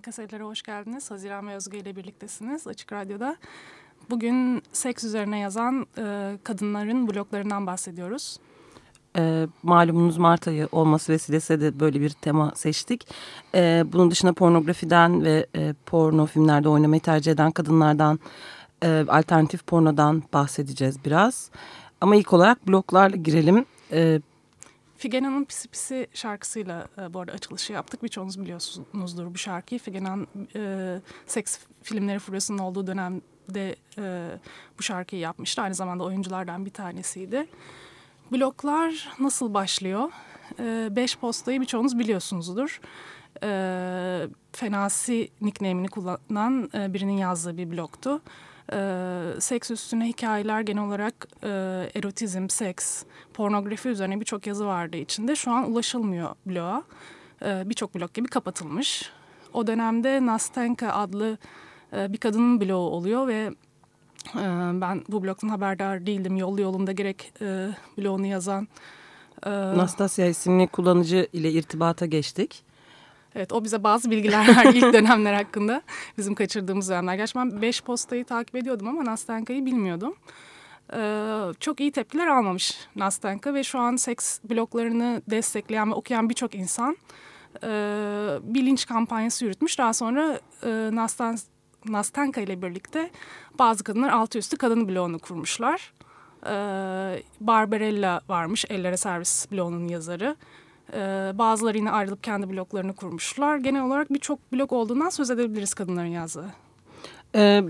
Makaselere hoş geldiniz. Haziran ve Özge ile birliktesiniz Açık Radyo'da. Bugün seks üzerine yazan e, kadınların bloglarından bahsediyoruz. E, malumunuz Mart ayı olması vesilesiyle de böyle bir tema seçtik. E, bunun dışında pornografiden ve e, porno filmlerde oynamayı tercih eden kadınlardan, e, alternatif pornodan bahsedeceğiz biraz. Ama ilk olarak bloglarla girelim. E, Figena'nın Pisi Pisi şarkısıyla e, bu arada açılışı yaptık. Birçoğunuz biliyorsunuzdur bu şarkıyı. Figena'nın e, seks filmleri furyasının olduğu dönemde e, bu şarkıyı yapmıştı. Aynı zamanda oyunculardan bir tanesiydi. Bloklar nasıl başlıyor? E, beş postayı birçoğunuz biliyorsunuzdur. E, Fenasi nickname'ini kullanan e, birinin yazdığı bir bloktu e, seks üstüne hikayeler genel olarak e, erotizm, seks, pornografi üzerine birçok yazı vardı içinde. Şu an ulaşılmıyor bloğa. E, birçok blog gibi kapatılmış. O dönemde Nastenka adlı e, bir kadının bloğu oluyor ve e, ben bu blogdan haberdar değildim. Yollu yolunda gerek e, bloğunu yazan... E, Nastasya isimli kullanıcı ile irtibata geçtik. Evet o bize bazı bilgiler verdi ilk dönemler hakkında. Bizim kaçırdığımız dönemler. Gerçi ben beş postayı takip ediyordum ama Nastenka'yı bilmiyordum. Ee, çok iyi tepkiler almamış Nastenka ve şu an seks bloklarını destekleyen ve okuyan birçok insan e, bir linç kampanyası yürütmüş. Daha sonra e, Nasten, Nastenka ile birlikte bazı kadınlar altı üstü kadın bloğunu kurmuşlar. E, Barbarella varmış Ellere Servis bloğunun yazarı. E, bazıları yine ayrılıp kendi bloklarını kurmuşlar. Genel olarak birçok blok olduğundan söz edebiliriz kadınların yazdığı. E,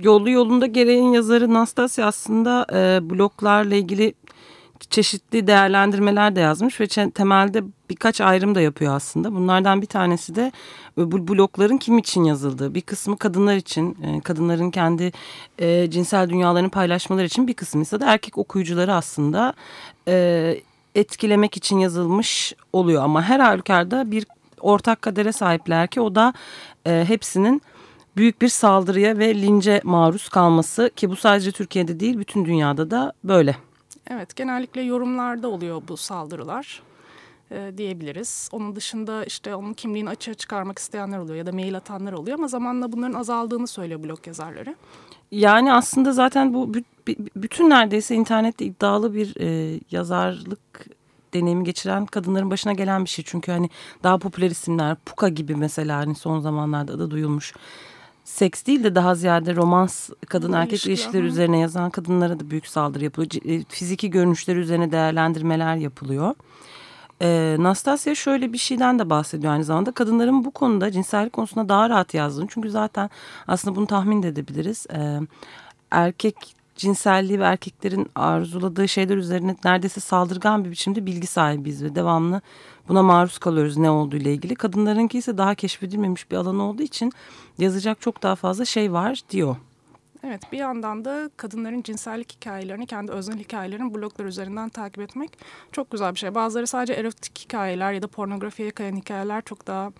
yolu yolunda gereğin yazarı Nastasya aslında e, bloklarla ilgili çeşitli değerlendirmeler de yazmış ve temelde birkaç ayrım da yapıyor aslında. Bunlardan bir tanesi de e, bu blokların kim için yazıldığı. Bir kısmı kadınlar için, e, kadınların kendi e, cinsel dünyalarını paylaşmaları için bir kısmı ise de erkek okuyucuları aslında etkilemek için yazılmış oluyor. Ama her halükarda bir ortak kadere sahipler ki o da e, hepsinin büyük bir saldırıya ve lince maruz kalması ki bu sadece Türkiye'de değil bütün dünyada da böyle. Evet genellikle yorumlarda oluyor bu saldırılar e, diyebiliriz. Onun dışında işte onun kimliğini açığa çıkarmak isteyenler oluyor ya da mail atanlar oluyor ama zamanla bunların azaldığını söylüyor blog yazarları. Yani aslında zaten bu bütün neredeyse internette iddialı bir e, yazarlık deneyimi geçiren kadınların başına gelen bir şey. Çünkü hani daha popüler isimler Puka gibi mesela hani son zamanlarda da duyulmuş seks değil de daha ziyade romans kadın erkek ilişkiler, ilişkiler üzerine yazan kadınlara da büyük saldırı yapılıyor. E, fiziki görünüşleri üzerine değerlendirmeler yapılıyor. Ee, Nastasya şöyle bir şeyden de bahsediyor aynı zamanda. Kadınların bu konuda cinsellik konusunda daha rahat yazdığını. Çünkü zaten aslında bunu tahmin de edebiliriz. Ee, erkek cinselliği ve erkeklerin arzuladığı şeyler üzerine neredeyse saldırgan bir biçimde bilgi sahibiyiz ve devamlı buna maruz kalıyoruz ne olduğu ile ilgili. Kadınlarınki ise daha keşfedilmemiş bir alan olduğu için yazacak çok daha fazla şey var diyor. Evet bir yandan da kadınların cinsellik hikayelerini kendi öznel hikayelerini bloglar üzerinden takip etmek çok güzel bir şey. Bazıları sadece erotik hikayeler ya da pornografiye kayan hikayeler çok daha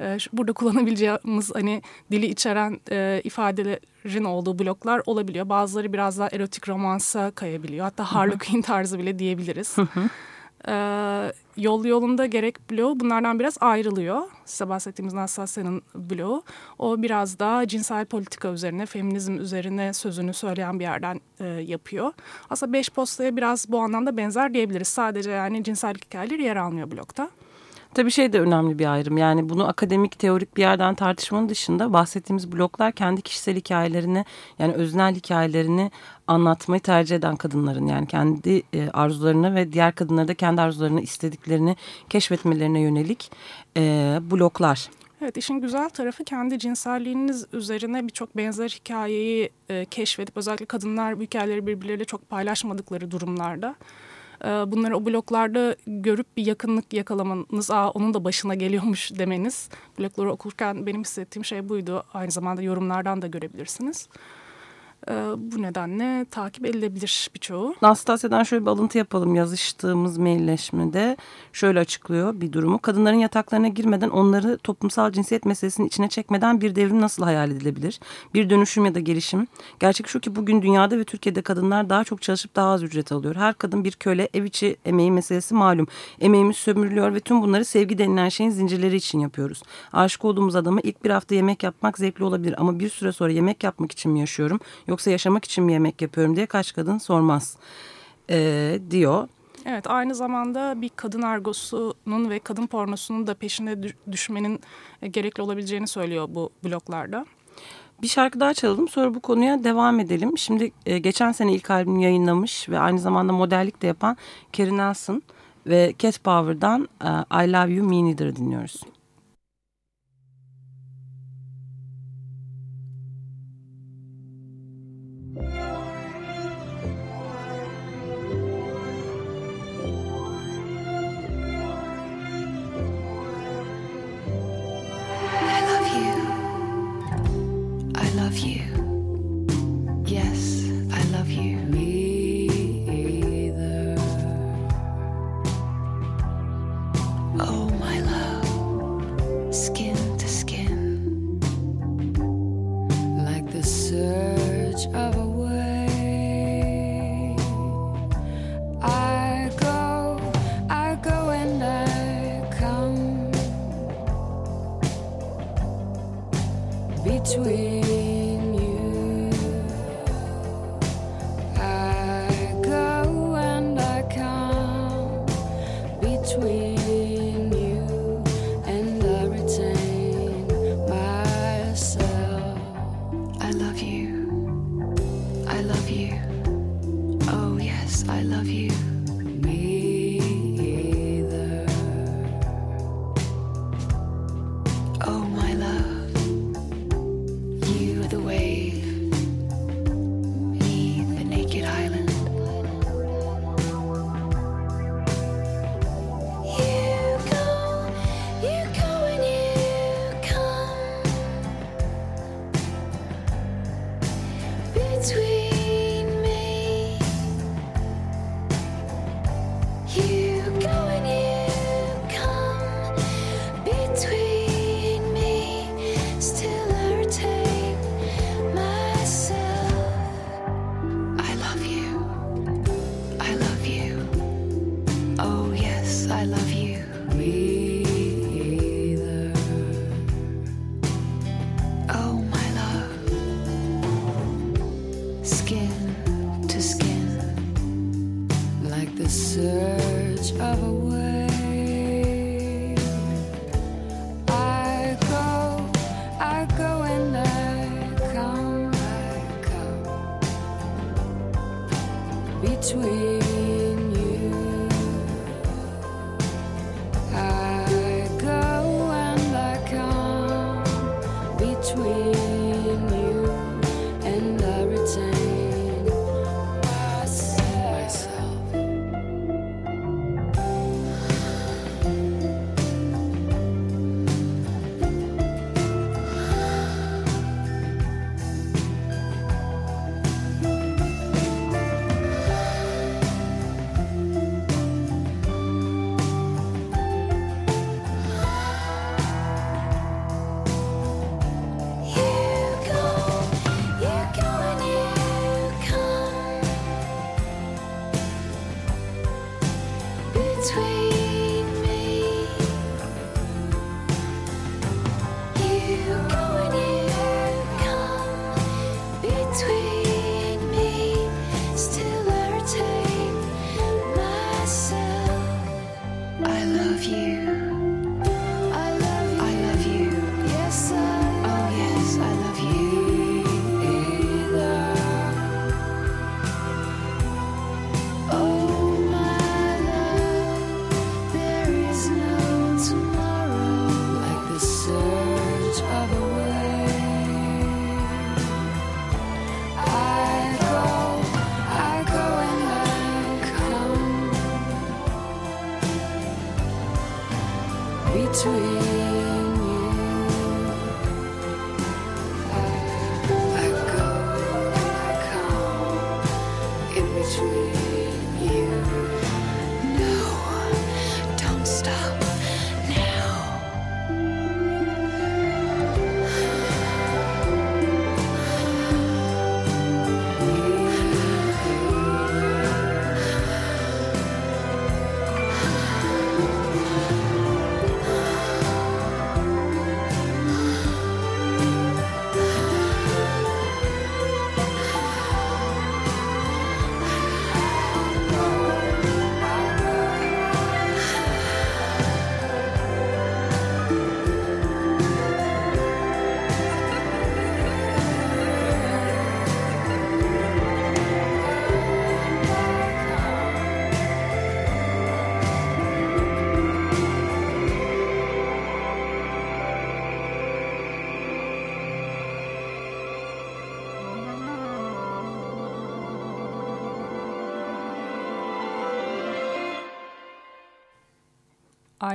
e, burada kullanabileceğimiz hani dili içeren e, ifadelerin olduğu bloklar olabiliyor. Bazıları biraz daha erotik romansa kayabiliyor. Hatta Harlequin tarzı bile diyebiliriz. E, yol yolunda gerek bloğu bunlardan biraz ayrılıyor. Size bahsettiğimiz Nastasya'nın bloğu. O biraz daha cinsel politika üzerine, feminizm üzerine sözünü söyleyen bir yerden e, yapıyor. Aslında beş postaya biraz bu anlamda benzer diyebiliriz. Sadece yani cinsel hikayeleri yer almıyor blokta. Tabii şey de önemli bir ayrım. Yani bunu akademik, teorik bir yerden tartışmanın dışında bahsettiğimiz bloklar kendi kişisel hikayelerini yani öznel hikayelerini anlatmayı tercih eden kadınların yani kendi e, arzularını ve diğer kadınları da kendi arzularını istediklerini keşfetmelerine yönelik e, bloklar. Evet işin güzel tarafı kendi cinselliğiniz üzerine birçok benzer hikayeyi e, keşfedip özellikle kadınlar bu hikayeleri birbirleriyle çok paylaşmadıkları durumlarda ee, bunları o bloklarda görüp bir yakınlık yakalamanız, Aa, onun da başına geliyormuş demeniz. Blokları okurken benim hissettiğim şey buydu. Aynı zamanda yorumlardan da görebilirsiniz. E, bu nedenle takip edilebilir birçoğu. Nastasya'dan şöyle bir alıntı yapalım. Yazıştığımız mailleşmede şöyle açıklıyor bir durumu. Kadınların yataklarına girmeden onları toplumsal cinsiyet meselesinin içine çekmeden bir devrim nasıl hayal edilebilir? Bir dönüşüm ya da gelişim. Gerçek şu ki bugün dünyada ve Türkiye'de kadınlar daha çok çalışıp daha az ücret alıyor. Her kadın bir köle, ev içi emeği meselesi malum. Emeğimiz sömürülüyor ve tüm bunları sevgi denilen şeyin zincirleri için yapıyoruz. Aşık olduğumuz adamı ilk bir hafta yemek yapmak zevkli olabilir ama bir süre sonra yemek yapmak için mi yaşıyorum? Yoksa yaşamak için mi yemek yapıyorum diye kaç kadın sormaz e, diyor. Evet aynı zamanda bir kadın argosunun ve kadın pornosunun da peşine düşmenin e, gerekli olabileceğini söylüyor bu bloklarda. Bir şarkı daha çalalım sonra bu konuya devam edelim. Şimdi e, geçen sene ilk albümünü yayınlamış ve aynı zamanda modellik de yapan Carrie Nelson ve Cat Power'dan e, I Love You Me Neither dinliyoruz. love you. I love you. Oh, yes, I love you.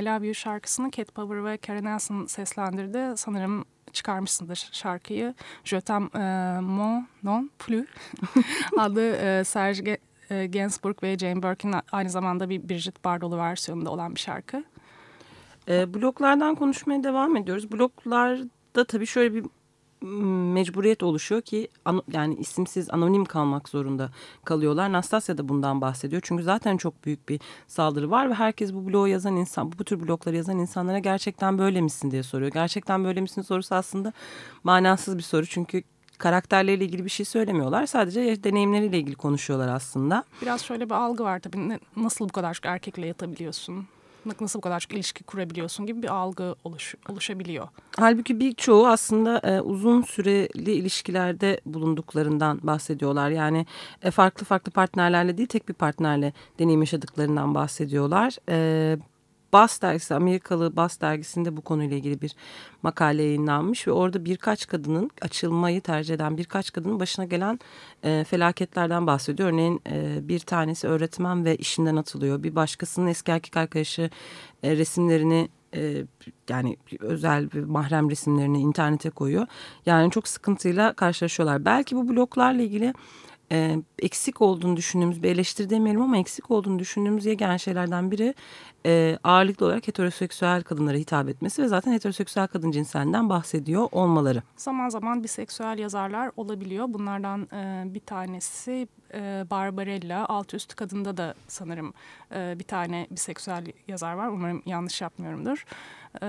I Love You şarkısını Cat Power ve Karen Nelson seslendirdi. Sanırım çıkarmışsındır şarkıyı. Je t'aime mon non plus adlı e, Serge Ge- e, Gainsbourg ve Jane Birkin aynı zamanda bir Bridget Bardot'lu versiyonunda olan bir şarkı. E, bloklardan konuşmaya devam ediyoruz. Bloklarda tabii şöyle bir mecburiyet oluşuyor ki yani isimsiz anonim kalmak zorunda kalıyorlar. Nastasya da bundan bahsediyor. Çünkü zaten çok büyük bir saldırı var ve herkes bu bloğu yazan insan, bu tür blokları yazan insanlara gerçekten böyle misin diye soruyor. Gerçekten böyle misin sorusu aslında manasız bir soru. Çünkü karakterleriyle ilgili bir şey söylemiyorlar. Sadece deneyimleriyle ilgili konuşuyorlar aslında. Biraz şöyle bir algı var tabii. Nasıl bu kadar çok erkekle yatabiliyorsun? Nasıl bu kadar çok ilişki kurabiliyorsun gibi bir algı oluş, oluşabiliyor. Halbuki birçoğu aslında e, uzun süreli ilişkilerde bulunduklarından bahsediyorlar. Yani e, farklı farklı partnerlerle değil tek bir partnerle deneyim yaşadıklarından bahsediyorlar. E, Bas dergisi, Amerikalı Bas dergisinde bu konuyla ilgili bir makale yayınlanmış ve orada birkaç kadının açılmayı tercih eden birkaç kadının başına gelen e, felaketlerden bahsediyor. Örneğin e, bir tanesi öğretmen ve işinden atılıyor. Bir başkasının eski erkek arkadaşı e, resimlerini e, yani özel bir mahrem resimlerini internete koyuyor. Yani çok sıkıntıyla karşılaşıyorlar. Belki bu bloklarla ilgili e, eksik olduğunu düşündüğümüz bir eleştiri demeyelim ama eksik olduğunu düşündüğümüz yegane şeylerden biri e, ağırlıklı olarak heteroseksüel kadınlara hitap etmesi ve zaten heteroseksüel kadın cinselinden bahsediyor olmaları. Zaman zaman biseksüel yazarlar olabiliyor. Bunlardan e, bir tanesi e, Barbarella. Altı üstü kadında da sanırım e, bir tane biseksüel yazar var. Umarım yanlış yapmıyorumdur. E,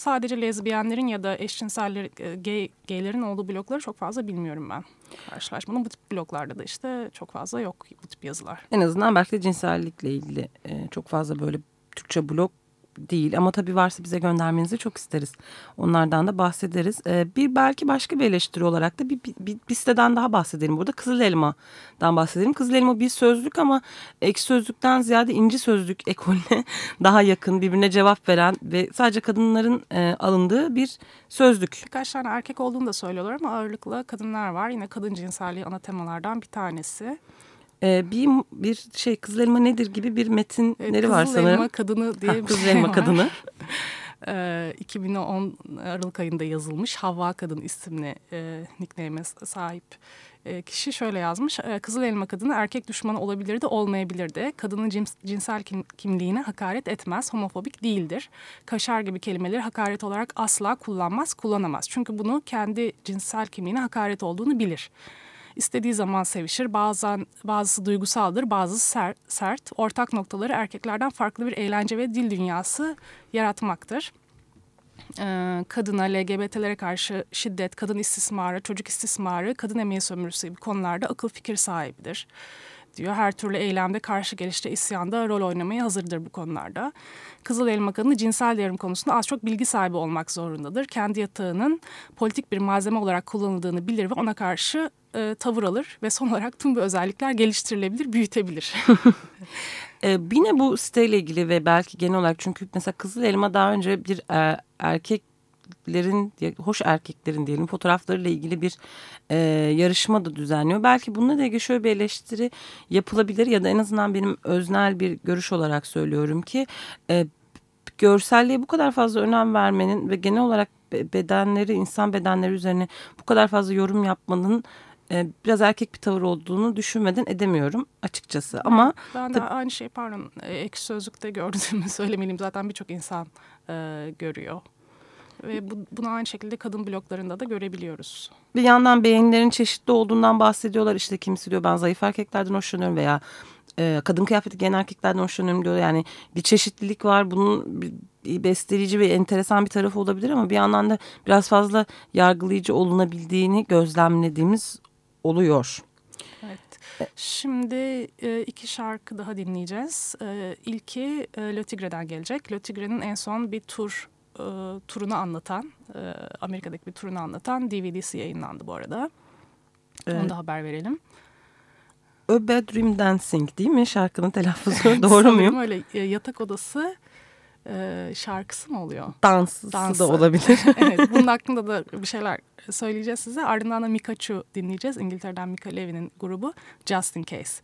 sadece lezbiyenlerin ya da eşcinseller, e, gay, gaylerin olduğu blokları çok fazla bilmiyorum ben. Karşılaşmadım. Bu tip bloklarda da işte çok fazla yok bu tip yazılar. En azından belki de cinsellikle ilgili e, çok fazla böyle Türkçe blok değil ama tabii varsa bize göndermenizi çok isteriz. Onlardan da bahsederiz. Ee, bir belki başka bir eleştiri olarak da bir, bir, bir siteden daha bahsedelim. Burada Kızıl Elma'dan bahsedelim. Kızıl Elma bir sözlük ama ek sözlükten ziyade inci sözlük ekolüne daha yakın birbirine cevap veren ve sadece kadınların e, alındığı bir sözlük. Birkaç tane erkek olduğunu da söylüyorlar ama ağırlıklı kadınlar var. Yine kadın cinselliği ana temalardan bir tanesi. Ee, bir bir şey Kızıl Elma nedir gibi bir metinleri Evet, var Kızıl sanırım. Elma Kadını diye Ha, bir Kızıl şey Elma var. Kadını. Ee, 2010 Aralık ayında yazılmış Havva Kadın isimli e, nickname'e sahip e, kişi şöyle yazmış. E, Kızıl Elma Kadını erkek düşmanı olabilir de olmayabilir de. Kadının cins, cinsel kim, kimliğine hakaret etmez, homofobik değildir. Kaşar gibi kelimeleri hakaret olarak asla kullanmaz, kullanamaz. Çünkü bunu kendi cinsel kimliğine hakaret olduğunu bilir. İstediği zaman sevişir. Bazen bazısı duygusaldır, bazısı ser, sert. Ortak noktaları erkeklerden farklı bir eğlence ve dil dünyası yaratmaktır. Ee, kadına, LGBT'lere karşı şiddet, kadın istismarı, çocuk istismarı, kadın emeği sömürüsü gibi konularda akıl fikir sahibidir diyor. Her türlü eylemde, karşı gelişte, isyanda rol oynamaya hazırdır bu konularda. Kızıl Elma Kadını cinsel devrim konusunda az çok bilgi sahibi olmak zorundadır. Kendi yatağının politik bir malzeme olarak kullanıldığını bilir ve ona karşı e, tavır alır ve son olarak tüm bu özellikler geliştirilebilir, büyütebilir. Ee, yine bu siteyle ilgili ve belki genel olarak çünkü mesela Kızıl Elma daha önce bir e, erkeklerin, hoş erkeklerin diyelim fotoğraflarıyla ilgili bir e, yarışma da düzenliyor. Belki bununla ilgili şöyle bir eleştiri yapılabilir ya da en azından benim öznel bir görüş olarak söylüyorum ki e, görselliğe bu kadar fazla önem vermenin ve genel olarak be- bedenleri, insan bedenleri üzerine bu kadar fazla yorum yapmanın e, biraz erkek bir tavır olduğunu düşünmeden edemiyorum açıkçası. Ama Ben de aynı şeyi pardon e, ek sözlükte gördüğümü söylemeliyim. Zaten birçok insan e, görüyor. Ve bu, bunu aynı şekilde kadın bloklarında da görebiliyoruz. bir yandan beğenilerin çeşitli olduğundan bahsediyorlar. İşte kimisi diyor ben zayıf erkeklerden hoşlanıyorum veya e, kadın kıyafeti giyen erkeklerden hoşlanıyorum diyor. Yani bir çeşitlilik var. Bunun bir, besleyici ve enteresan bir tarafı olabilir ama bir yandan da biraz fazla yargılayıcı olunabildiğini gözlemlediğimiz oluyor. Evet. Şimdi e, iki şarkı daha dinleyeceğiz. E, İlki e, Le Tigre'den gelecek. Le Tigre'nin en son bir tur e, turunu anlatan, e, Amerika'daki bir turunu anlatan DVD'si yayınlandı bu arada. Evet. Onu da haber verelim. A Bedroom Dancing değil mi şarkının telaffuzu? Doğru muyum? öyle e, yatak odası e, şarkısı mı oluyor? Dansısı Dansı. da olabilir. evet, bunun hakkında da bir şeyler söyleyeceğiz size. Ardından da Mikachu dinleyeceğiz. İngiltere'den Mika Levy'nin grubu Just In Case.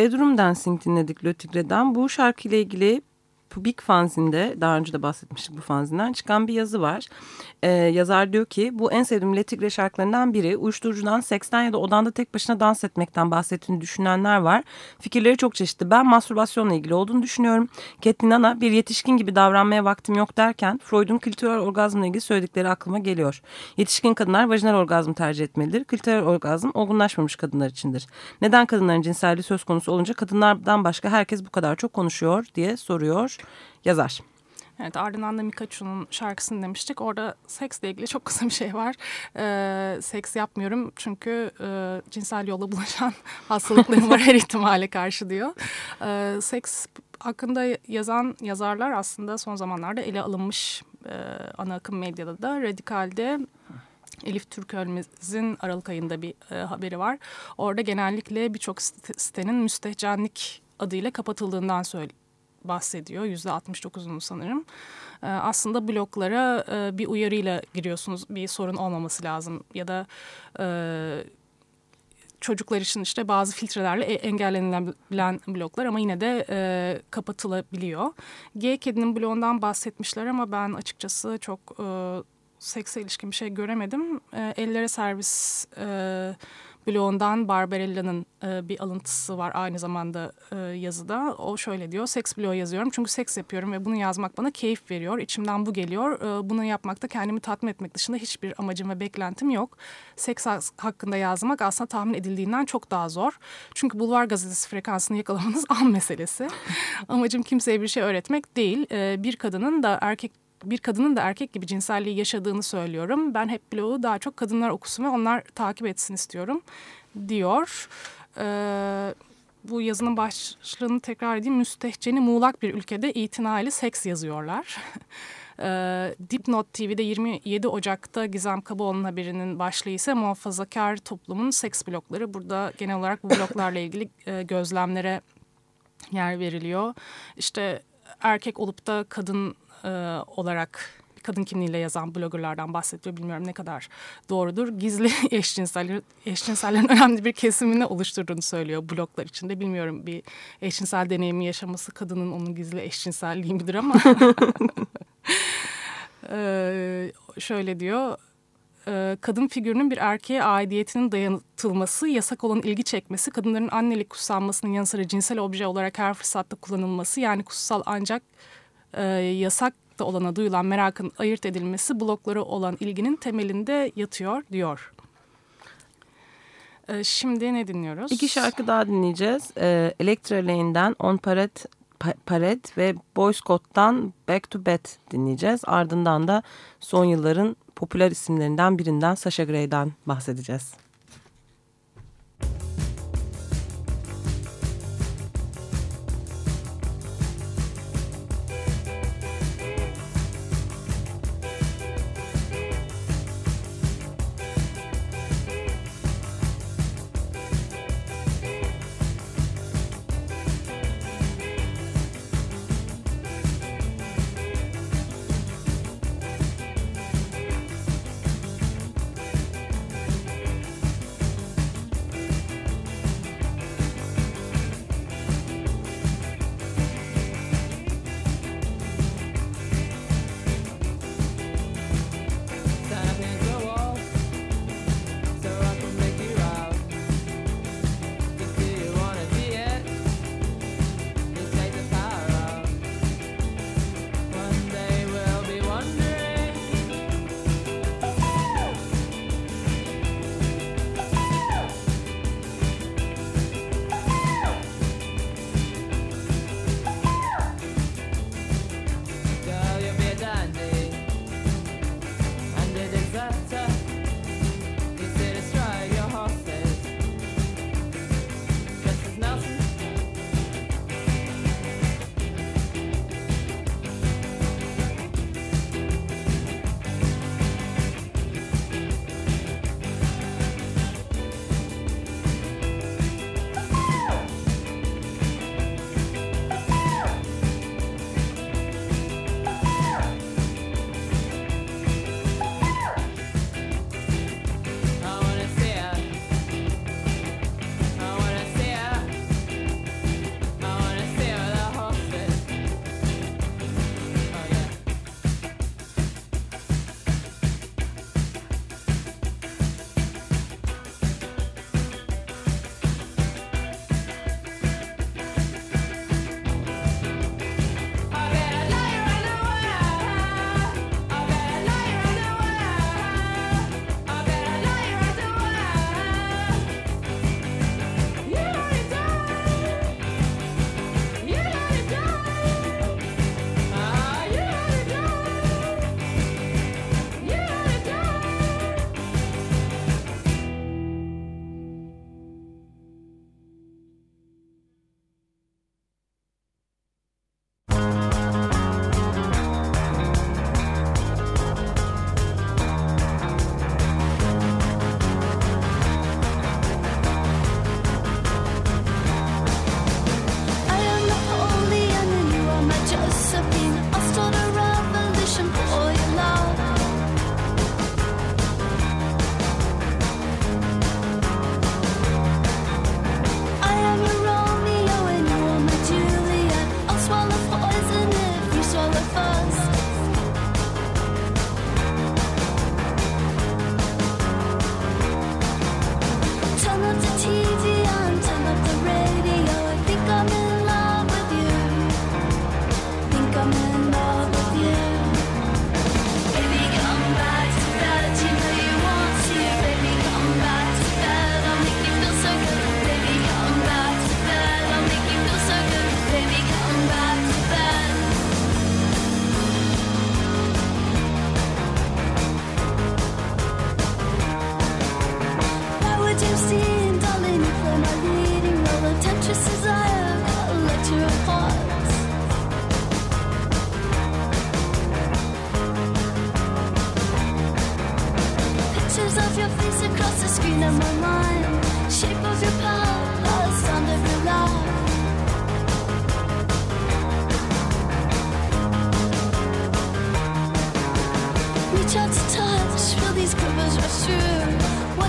Bedroom Dancing dinledik Lötigre'den. Bu şarkıyla ilgili Public Fanzine'de daha önce de bahsetmiştik bu fanzinden çıkan bir yazı var. Ee, yazar diyor ki bu en sevdiğim Letigre şarkılarından biri. Uyuşturucudan, seksten ya da odanda tek başına dans etmekten bahsettiğini düşünenler var. Fikirleri çok çeşitli. Ben mastürbasyonla ilgili olduğunu düşünüyorum. Caitlin Hanna bir yetişkin gibi davranmaya vaktim yok derken Freud'un klitoral orgazmla ilgili söyledikleri aklıma geliyor. Yetişkin kadınlar vajinal orgazmı tercih etmelidir. Klitoral orgazm olgunlaşmamış kadınlar içindir. Neden kadınların cinselliği söz konusu olunca kadınlardan başka herkes bu kadar çok konuşuyor diye soruyor yazar. Evet ardından da Mikachu'nun şarkısını demiştik. Orada seksle ilgili çok kısa bir şey var. Ee, seks yapmıyorum çünkü e, cinsel yolla bulaşan hastalıklarım var her ihtimale karşı diyor. Ee, seks hakkında yazan yazarlar aslında son zamanlarda ele alınmış e, ana akım medyada da radikalde Elif Türkölmez'in Aralık ayında bir e, haberi var. Orada genellikle birçok site- sitenin müstehcenlik adıyla kapatıldığından söyle bahsediyor. Yüzde 69'unu sanırım. Ee, aslında bloklara e, bir uyarıyla giriyorsunuz. Bir sorun olmaması lazım. Ya da e, çocuklar için işte bazı filtrelerle e- engellenilebilen bloklar ama yine de e, kapatılabiliyor. G kedinin bloğundan bahsetmişler ama ben açıkçası çok e, sekse ilişkin bir şey göremedim. E, ellere servis e, bloğundan Barbarella'nın e, bir alıntısı var aynı zamanda e, yazıda. O şöyle diyor, seks bloğu yazıyorum çünkü seks yapıyorum ve bunu yazmak bana keyif veriyor. İçimden bu geliyor. E, bunu yapmakta kendimi tatmin etmek dışında hiçbir amacım ve beklentim yok. Seks hak- hakkında yazmak aslında tahmin edildiğinden çok daha zor. Çünkü Bulvar Gazetesi frekansını yakalamanız an meselesi. Amacım kimseye bir şey öğretmek değil. E, bir kadının da erkek bir kadının da erkek gibi cinselliği yaşadığını söylüyorum. Ben hep blogu daha çok kadınlar okusun ve onlar takip etsin istiyorum diyor. Ee, bu yazının başlığını tekrar edeyim. Müstehceni muğlak bir ülkede itinaylı seks yazıyorlar. Ee, Dipnot TV'de 27 Ocak'ta Gizem Kaboğlu'nun haberinin başlığı ise muhafazakar toplumun seks blokları. Burada genel olarak bu bloklarla ilgili e, gözlemlere yer veriliyor. İşte erkek olup da kadın e, olarak kadın kimliğiyle yazan bloggerlardan bahsediyor. Bilmiyorum ne kadar doğrudur. Gizli eşcinseller, eşcinsellerin önemli bir kesimini oluşturduğunu söylüyor bloglar içinde. Bilmiyorum bir eşcinsel deneyimi yaşaması kadının onun gizli eşcinselliği midir ama... Ee, şöyle diyor. e, kadın figürünün bir erkeğe aidiyetinin dayatılması, yasak olan ilgi çekmesi, kadınların annelik kutsanmasının yanı sıra cinsel obje olarak her fırsatta kullanılması yani kutsal ancak e, yasak da olana duyulan merakın ayırt edilmesi blokları olan ilginin temelinde yatıyor diyor. E, şimdi ne dinliyoruz? İki şarkı daha dinleyeceğiz. Ee, Electra Lane'den On Paret, Pa- Paret ve Boy Scott'tan Back to Bed dinleyeceğiz. Ardından da son yılların popüler isimlerinden birinden Sasha Grey'den bahsedeceğiz.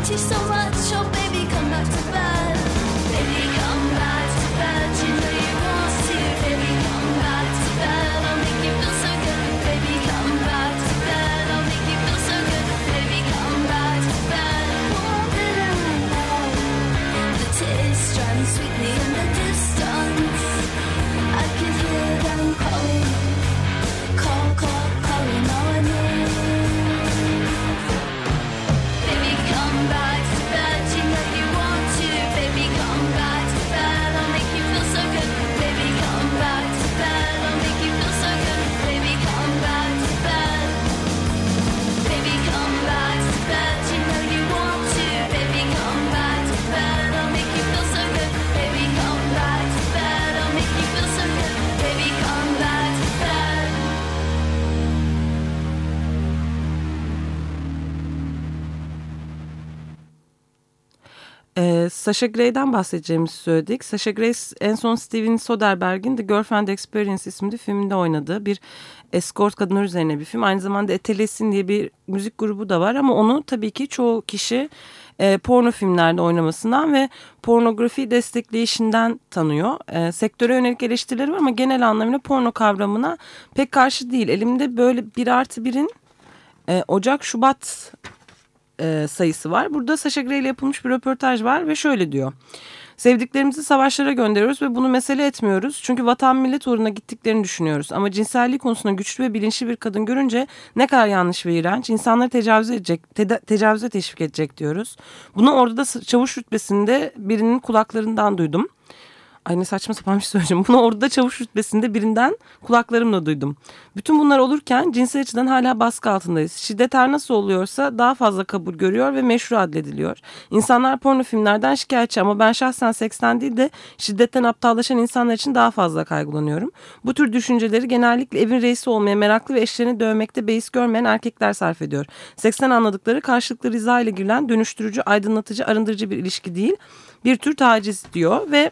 You so much, oh baby, come back to bed. Sasha Grey'den bahsedeceğimizi söyledik. Sasha Grey en son Steven Soderbergh'in The Girlfriend Experience isimli filminde oynadığı bir escort kadınlar üzerine bir film. Aynı zamanda Etelesin diye bir müzik grubu da var ama onu tabii ki çoğu kişi e, porno filmlerde oynamasından ve pornografi destekleyişinden tanıyor. E, sektöre yönelik eleştirileri var ama genel anlamıyla porno kavramına pek karşı değil. Elimde böyle bir artı birin e, Ocak-Şubat e, sayısı var. Burada Sasha Grey ile yapılmış bir röportaj var ve şöyle diyor. Sevdiklerimizi savaşlara gönderiyoruz ve bunu mesele etmiyoruz. Çünkü vatan millet uğruna gittiklerini düşünüyoruz. Ama cinsellik konusunda güçlü ve bilinçli bir kadın görünce ne kadar yanlış ve iğrenç. insanları tecavüz edecek, te- tecavüze teşvik edecek diyoruz. Bunu orada da çavuş rütbesinde birinin kulaklarından duydum. Ay ne saçma sapan bir şey söyleyeceğim. Bunu orada çavuş rütbesinde birinden kulaklarımla duydum. Bütün bunlar olurken cinsel açıdan hala baskı altındayız. Şiddet her nasıl oluyorsa daha fazla kabul görüyor ve meşru adlediliyor. İnsanlar porno filmlerden şikayetçi ama ben şahsen seksten değil de şiddetten aptallaşan insanlar için daha fazla kaygılanıyorum. Bu tür düşünceleri genellikle evin reisi olmaya meraklı ve eşlerini dövmekte beis görmeyen erkekler sarf ediyor. Seksten anladıkları karşılıklı rıza ile girilen dönüştürücü, aydınlatıcı, arındırıcı bir ilişki değil. Bir tür taciz diyor ve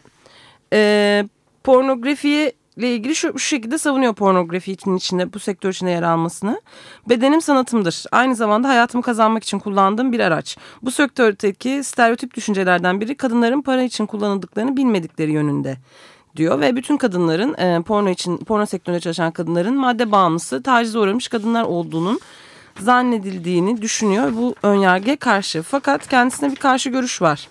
e, pornografiye ile ilgili şu, şu şekilde savunuyor pornografi için içinde bu sektör içinde yer almasını. Bedenim sanatımdır. Aynı zamanda hayatımı kazanmak için kullandığım bir araç. Bu sektördeki stereotip düşüncelerden biri kadınların para için kullanıldıklarını bilmedikleri yönünde diyor ve bütün kadınların e, porno için porno sektöründe çalışan kadınların madde bağımlısı tacize uğramış kadınlar olduğunun zannedildiğini düşünüyor bu önyargıya karşı. Fakat kendisine bir karşı görüş var.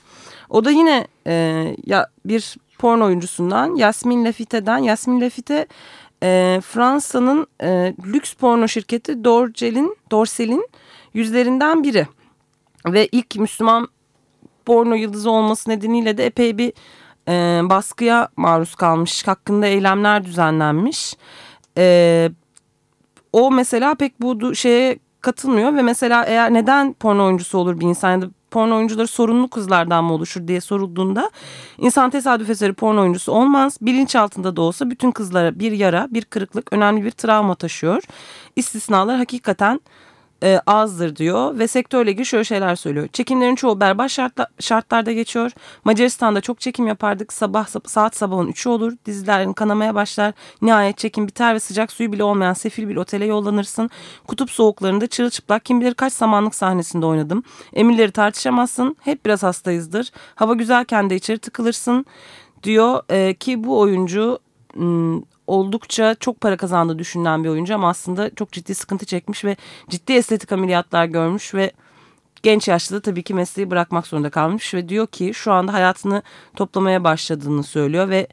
O da yine e, ya bir porno oyuncusundan Yasmin Lafitte'den. Yasmin Lafitte e, Fransa'nın e, lüks porno şirketi Dorcel'in Dorsel'in yüzlerinden biri. Ve ilk Müslüman porno yıldızı olması nedeniyle de epey bir e, baskıya maruz kalmış. Hakkında eylemler düzenlenmiş. E, o mesela pek bu şeye katılmıyor ve mesela eğer neden porno oyuncusu olur bir insan ya da porno oyuncuları sorunlu kızlardan mı oluşur diye sorulduğunda insan tesadüf eseri porno oyuncusu olmaz. Bilinçaltında da olsa bütün kızlara bir yara, bir kırıklık, önemli bir travma taşıyor. İstisnalar hakikaten e, azdır diyor ve sektörle ilgili şöyle şeyler söylüyor. Çekimlerin çoğu berbat şartla, şartlarda geçiyor. Macaristan'da çok çekim yapardık. Sabah saat sabahın 3'ü olur. Dizilerin kanamaya başlar. Nihayet çekim biter ve sıcak suyu bile olmayan sefil bir otele yollanırsın. Kutup soğuklarında çırılçıplak kim bilir kaç samanlık sahnesinde oynadım. Emirleri tartışamazsın. Hep biraz hastayızdır. Hava güzelken de içeri tıkılırsın diyor e, ki bu oyuncu oldukça çok para kazandığı düşünülen bir oyuncu ama aslında çok ciddi sıkıntı çekmiş ve ciddi estetik ameliyatlar görmüş ve genç yaşta da tabii ki mesleği bırakmak zorunda kalmış ve diyor ki şu anda hayatını toplamaya başladığını söylüyor ve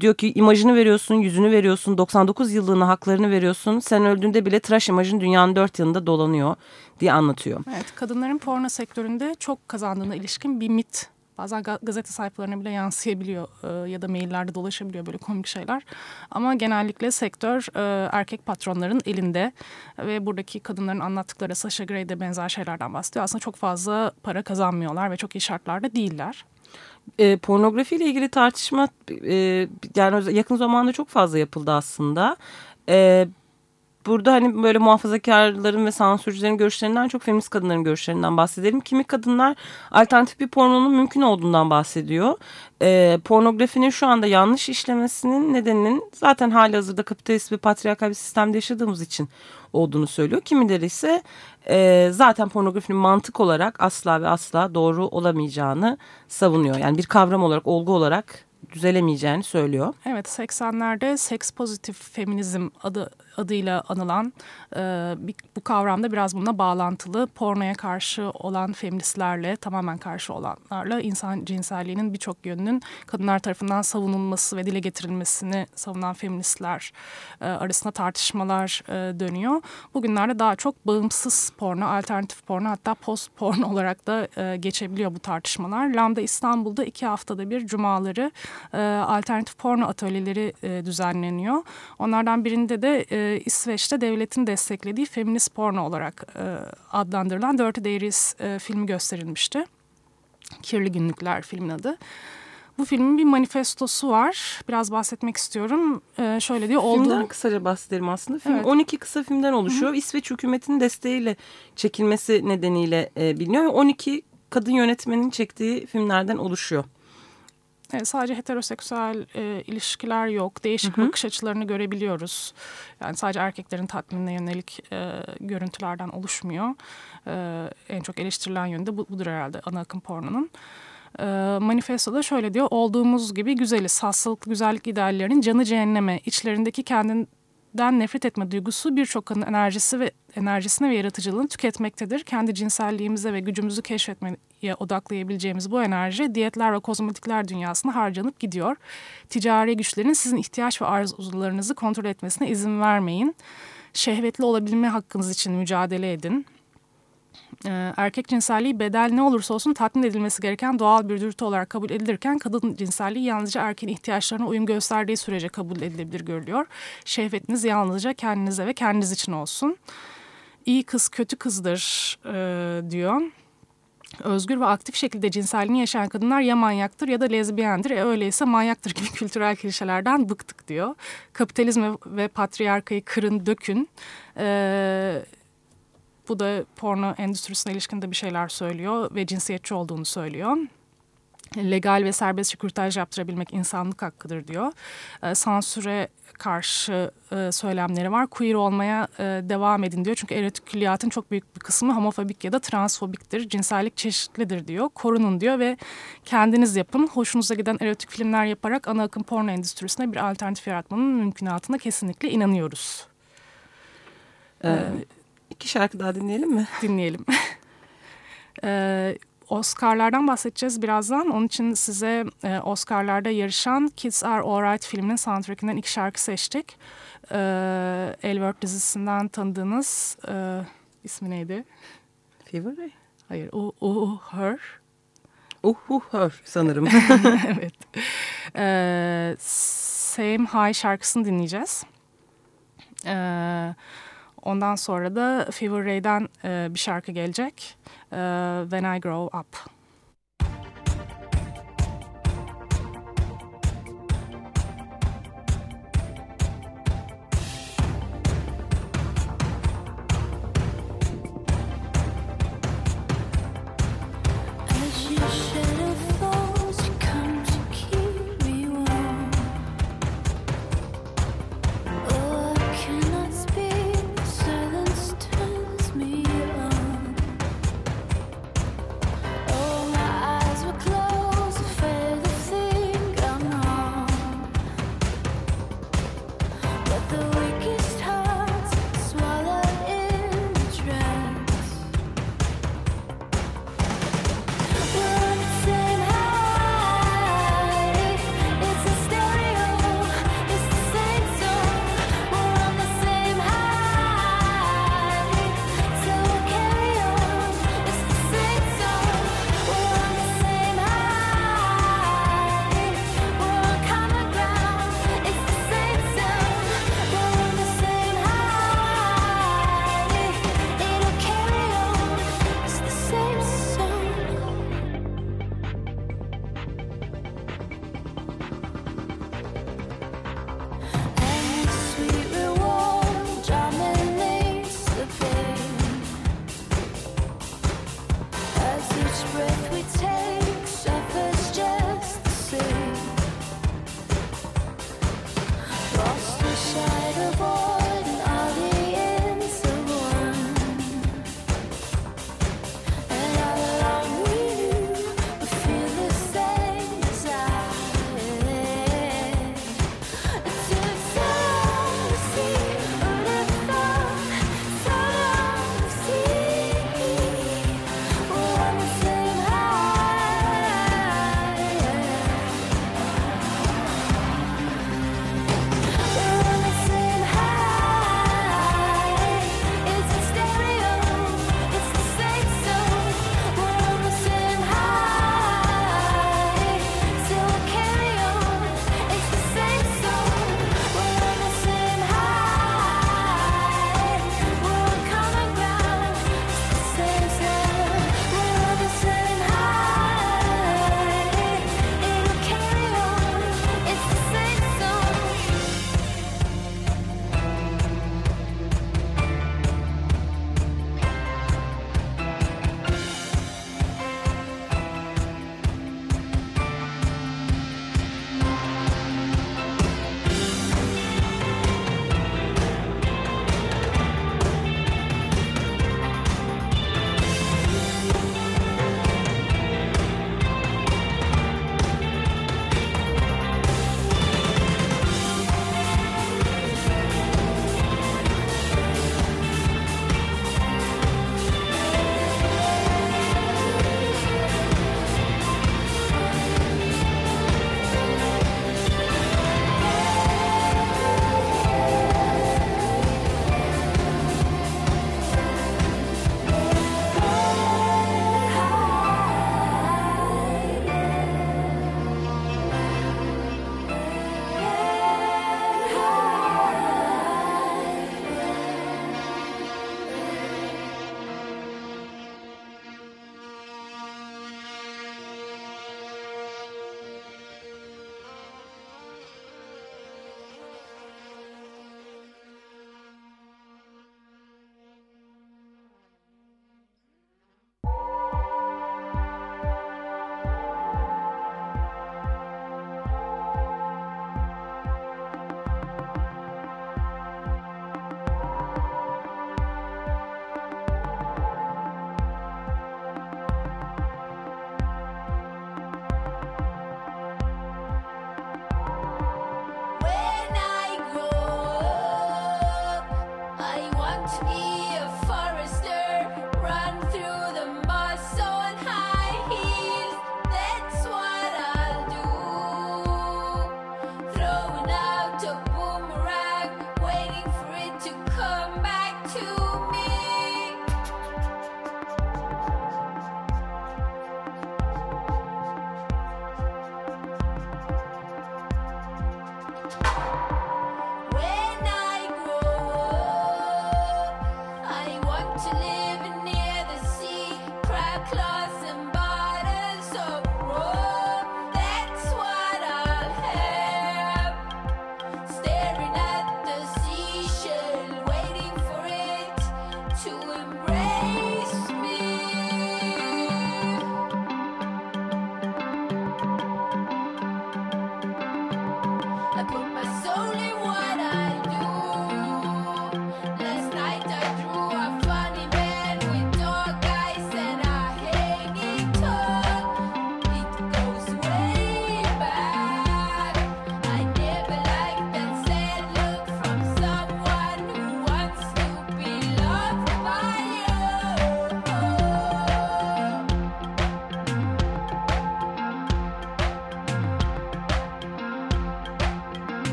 diyor ki imajını veriyorsun, yüzünü veriyorsun, 99 yıllığına haklarını veriyorsun. Sen öldüğünde bile tıraş imajın dünyanın dört yanında dolanıyor diye anlatıyor. Evet, kadınların porno sektöründe çok kazandığına ilişkin bir mit bazen ga- gazete sayfalarına bile yansıyabiliyor ya da maillerde dolaşabiliyor böyle komik şeyler. Ama genellikle sektör erkek patronların elinde ve buradaki kadınların anlattıkları Sasha Grey'de benzer şeylerden bahsediyor. Aslında çok fazla para kazanmıyorlar ve çok iyi şartlarda değiller. E, pornografiyle ilgili tartışma e, yani yakın zamanda çok fazla yapıldı aslında. E, burada hani böyle muhafazakarların ve sansürcülerin görüşlerinden çok feminist kadınların görüşlerinden bahsedelim. Kimi kadınlar alternatif bir pornonun mümkün olduğundan bahsediyor. E, pornografinin şu anda yanlış işlemesinin nedeninin zaten hali hazırda kapitalist ve patriarkal bir sistemde yaşadığımız için olduğunu söylüyor. Kimileri ise e, zaten pornografinin mantık olarak asla ve asla doğru olamayacağını savunuyor. Yani bir kavram olarak, olgu olarak düzelemeyeceğini söylüyor. Evet 80'lerde seks pozitif feminizm adı adıyla anılan e, bu kavramda biraz bununla bağlantılı. Pornoya karşı olan feministlerle tamamen karşı olanlarla insan cinselliğinin birçok yönünün kadınlar tarafından savunulması ve dile getirilmesini savunan feministler e, arasında tartışmalar e, dönüyor. Bugünlerde daha çok bağımsız porno, alternatif porno hatta post porno olarak da e, geçebiliyor bu tartışmalar. Lambda İstanbul'da iki haftada bir cumaları e, alternatif porno atölyeleri e, düzenleniyor. Onlardan birinde de e, İsveç'te devletin desteklediği feminist porno olarak e, adlandırılan Dirty Dairies e, filmi gösterilmişti. Kirli Günlükler filmin adı. Bu filmin bir manifestosu var. Biraz bahsetmek istiyorum. Ee, şöyle diyor. Filmden Olduğu... kısaca bahsedelim aslında. Film Evet. 12 kısa filmden oluşuyor. İsveç hükümetinin desteğiyle çekilmesi nedeniyle e, biliniyor. Ve 12 kadın yönetmenin çektiği filmlerden oluşuyor. E, sadece heteroseksüel e, ilişkiler yok. Değişik bakış açılarını görebiliyoruz. Yani sadece erkeklerin tatminine yönelik e, görüntülerden oluşmuyor. E, en çok eleştirilen yönü de bu, budur herhalde ana akım pornonun. E, manifestoda şöyle diyor. Olduğumuz gibi güzeliz. Hastalıklı güzellik ideallerinin canı cehenneme. içlerindeki kendinden nefret etme duygusu birçok enerjisi ve enerjisine ve yaratıcılığını tüketmektedir. Kendi cinselliğimize ve gücümüzü keşfetmeye odaklayabileceğimiz bu enerji diyetler ve kozmetikler dünyasına harcanıp gidiyor. Ticari güçlerin sizin ihtiyaç ve arzularınızı kontrol etmesine izin vermeyin. Şehvetli olabilme hakkınız için mücadele edin. Ee, erkek cinselliği bedel ne olursa olsun tatmin edilmesi gereken doğal bir dürtü olarak kabul edilirken kadın cinselliği yalnızca erkeğin ihtiyaçlarına uyum gösterdiği sürece kabul edilebilir görülüyor. Şehvetiniz yalnızca kendinize ve kendiniz için olsun. İyi kız kötü kızdır e, diyor. Özgür ve aktif şekilde cinselliğini yaşayan kadınlar ya manyaktır ya da lezbiyendir. E öyleyse manyaktır gibi kültürel klişelerden bıktık diyor. Kapitalizm ve, patriarkayı kırın dökün. Ee, bu da porno endüstrisine ilişkin de bir şeyler söylüyor ve cinsiyetçi olduğunu söylüyor. Legal ve serbestçe kürtaj yaptırabilmek insanlık hakkıdır diyor. Ee, sansüre karşı e, söylemleri var. Queer olmaya e, devam edin diyor. Çünkü erotik külliyatın çok büyük bir kısmı homofobik ya da transfobiktir. Cinsellik çeşitlidir diyor. Korunun diyor ve kendiniz yapın. Hoşunuza giden erotik filmler yaparak ana akım porno endüstrisine bir alternatif yaratmanın mümkünatına kesinlikle inanıyoruz. Ee, iki şarkı daha dinleyelim mi? dinleyelim. ee, Oscar'lardan bahsedeceğiz birazdan. Onun için size e, Oscar'larda yarışan Kids Are Alright filminin soundtrackinden iki şarkı seçtik. Ee, Elworth dizisinden tanıdığınız e, ismi neydi? Fever Ray. Hayır, o, o Her. Uhu Her sanırım. evet. Ee, Same High şarkısını dinleyeceğiz. Ee, ondan sonra da Fever Ray'den e, bir şarkı gelecek. Ee, When I Grow Up.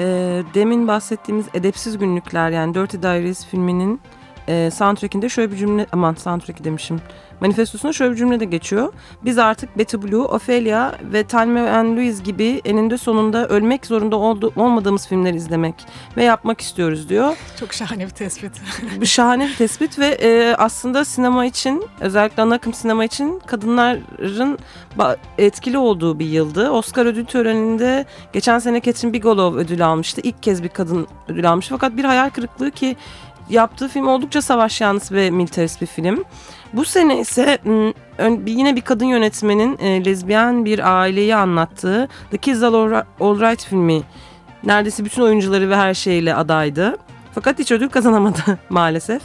E, demin bahsettiğimiz Edepsiz Günlükler yani Dirty Diaries filminin e, soundtrackinde şöyle bir cümle aman soundtrack'i demişim manifestosunda şöyle bir cümle de geçiyor. Biz artık Betty Blue, Ophelia ve Thelma and Louise gibi eninde sonunda ölmek zorunda oldu, olmadığımız filmleri izlemek ve yapmak istiyoruz diyor. Çok şahane bir tespit. Şahane bir tespit ve e, aslında sinema için özellikle ana akım sinema için kadınların etkili olduğu bir yıldı. Oscar ödül töreninde geçen sene Catherine Bigelow ödül almıştı. İlk kez bir kadın ödül almıştı. Fakat bir hayal kırıklığı ki yaptığı film oldukça savaş yanlısı ve militarist bir film. Bu sene ise bir- yine bir kadın yönetmenin e, lezbiyen bir aileyi anlattığı The Kids Are Alri- Alright filmi neredeyse bütün oyuncuları ve her şeyle adaydı. Fakat hiç ödül kazanamadı maalesef.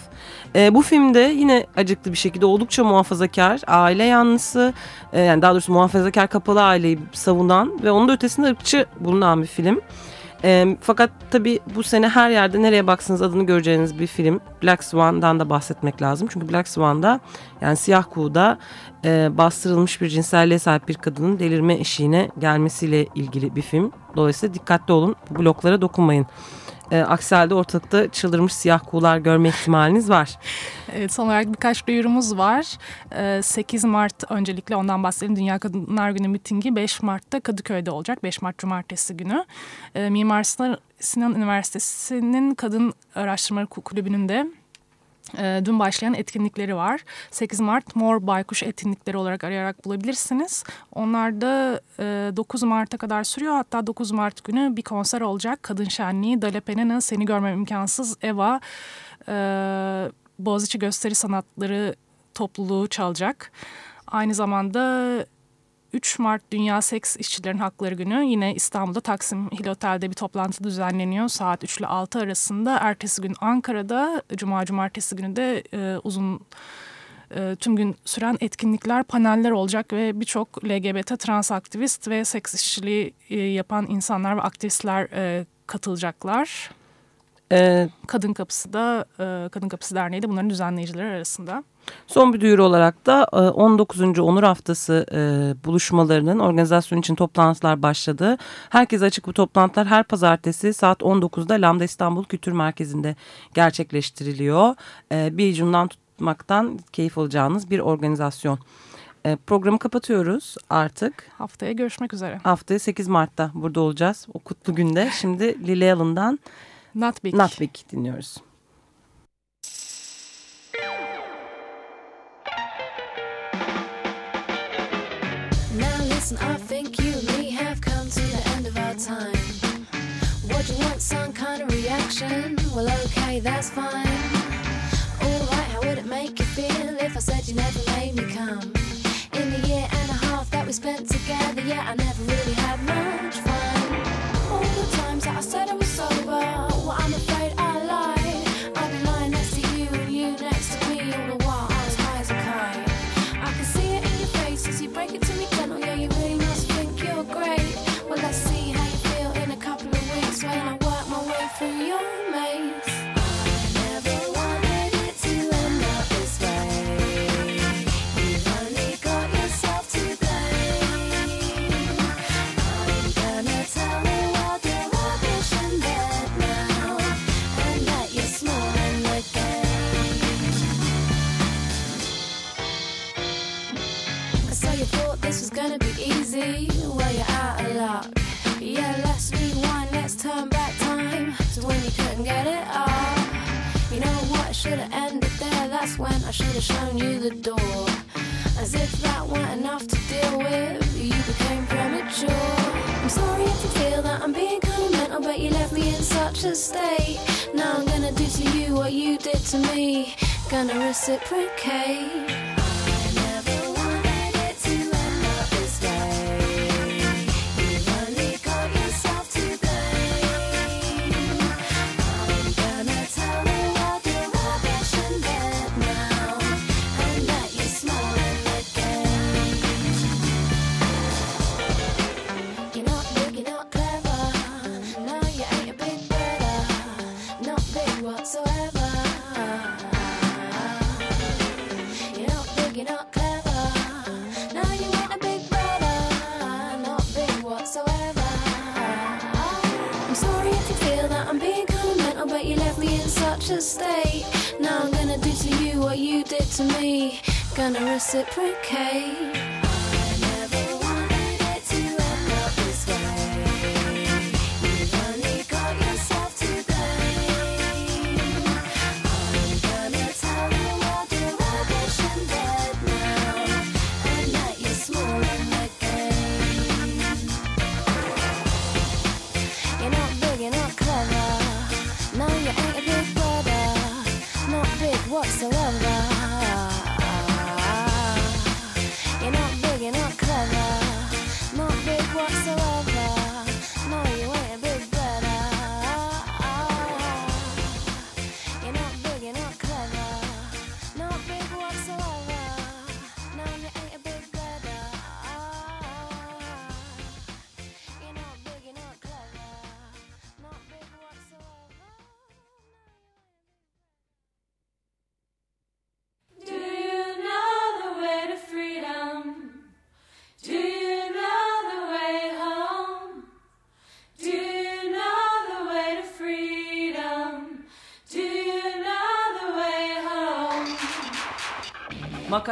E, bu filmde yine acıklı bir şekilde oldukça muhafazakar, aile yanlısı, e, yani daha doğrusu muhafazakar kapalı aileyi savunan ve onun da ötesinde ırkçı bulunan bir film. E, fakat tabii bu sene her yerde nereye baksanız adını göreceğiniz bir film. Black Swan'dan da bahsetmek lazım. Çünkü Black Swan'da yani Siyah Kuğu'da e, bastırılmış bir cinselliğe sahip bir kadının delirme eşiğine gelmesiyle ilgili bir film. Dolayısıyla dikkatli olun bu bloklara dokunmayın. E, aksi halde ortalıkta çıldırmış siyah kuğular görme ihtimaliniz var. Evet, son olarak birkaç duyurumuz var. Ee, 8 Mart öncelikle ondan bahsedelim. Dünya Kadınlar Günü mitingi 5 Mart'ta Kadıköy'de olacak. 5 Mart Cumartesi günü. Ee, Mimar Sinan- Üniversitesi'nin Kadın Araştırmaları Kulübü'nün de e, dün başlayan etkinlikleri var. 8 Mart Mor Baykuş etkinlikleri olarak arayarak bulabilirsiniz. Onlar da e, 9 Mart'a kadar sürüyor. Hatta 9 Mart günü bir konser olacak. Kadın Şenliği, Dale Seni Görmem İmkansız, Eva, e, Boğaziçi Gösteri Sanatları topluluğu çalacak. Aynı zamanda 3 Mart Dünya Seks İşçilerin Hakları Günü yine İstanbul'da Taksim Hill Otel'de bir toplantı düzenleniyor saat 3 ile 6 arasında. Ertesi gün Ankara'da Cuma Cumartesi günü de e, uzun e, tüm gün süren etkinlikler, paneller olacak ve birçok LGBT trans aktivist ve seks işçiliği e, yapan insanlar ve aktivistler e, katılacaklar. E, Kadın Kapısı da e, Kadın Kapısı Derneği de bunların düzenleyicileri arasında. Son bir duyuru olarak da e, 19. Onur Haftası e, buluşmalarının organizasyon için toplantılar başladı. Herkese açık bu toplantılar her pazartesi saat 19'da Lambda İstanbul Kültür Merkezi'nde gerçekleştiriliyor. E, Bir ucundan tutmaktan keyif alacağınız bir organizasyon. E, Programı kapatıyoruz artık. Haftaya görüşmek üzere. Haftaya 8 Mart'ta burada olacağız. O kutlu günde. Şimdi Lily Allen'dan Not Big. Not Big dinliyoruz. Listen, I think you and me have come to the end of our time. What you want, some kind of reaction? Well, okay, that's fine. Alright, how would it make you feel if I said you never made me come? In the year and a half that we spent together, yeah, I never really had much a state. Now I'm gonna do to you what you did to me. Gonna reciprocate. what you did to me, gonna reciprocate.